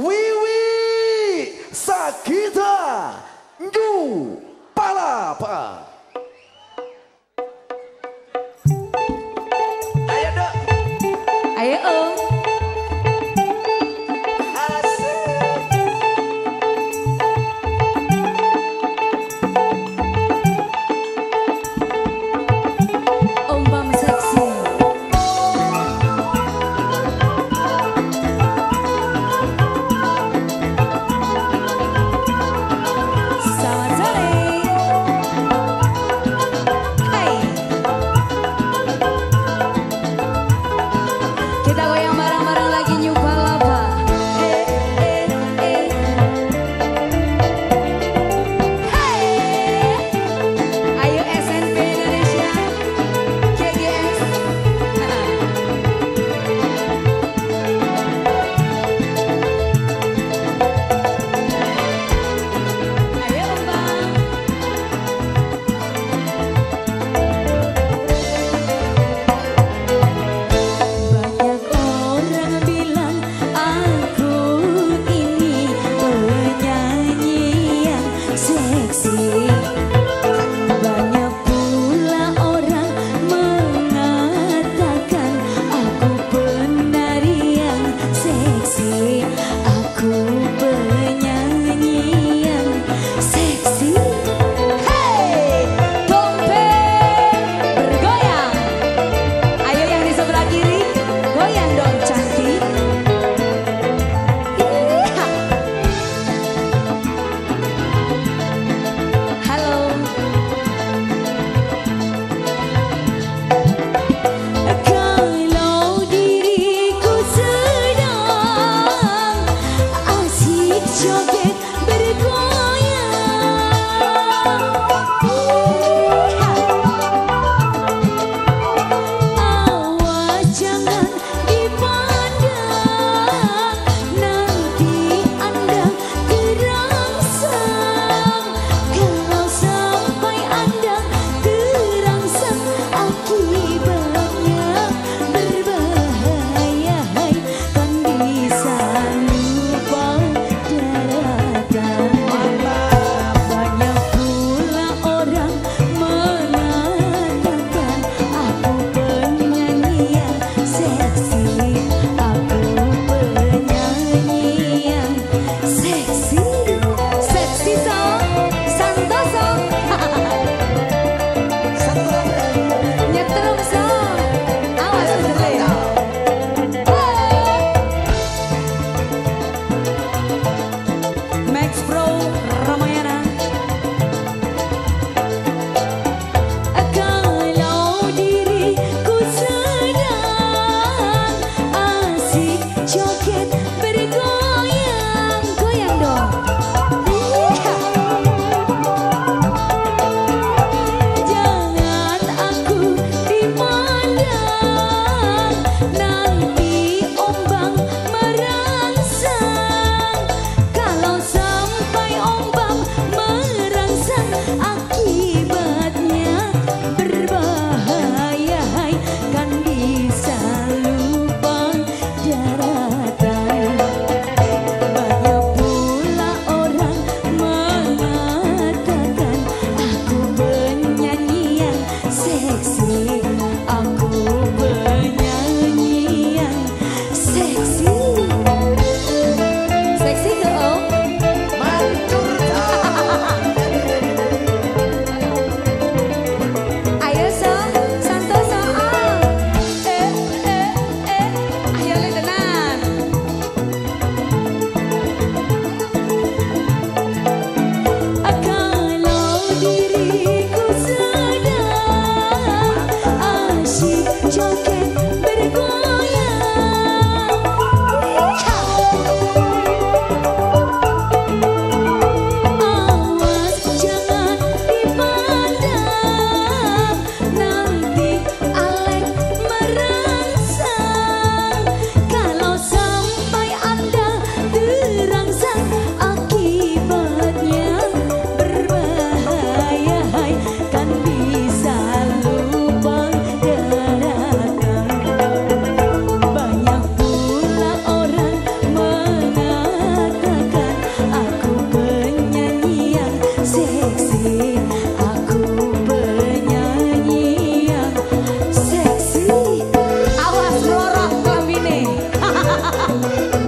Wiwi Sagita Nyu Palapa. your gate. You. Thank you.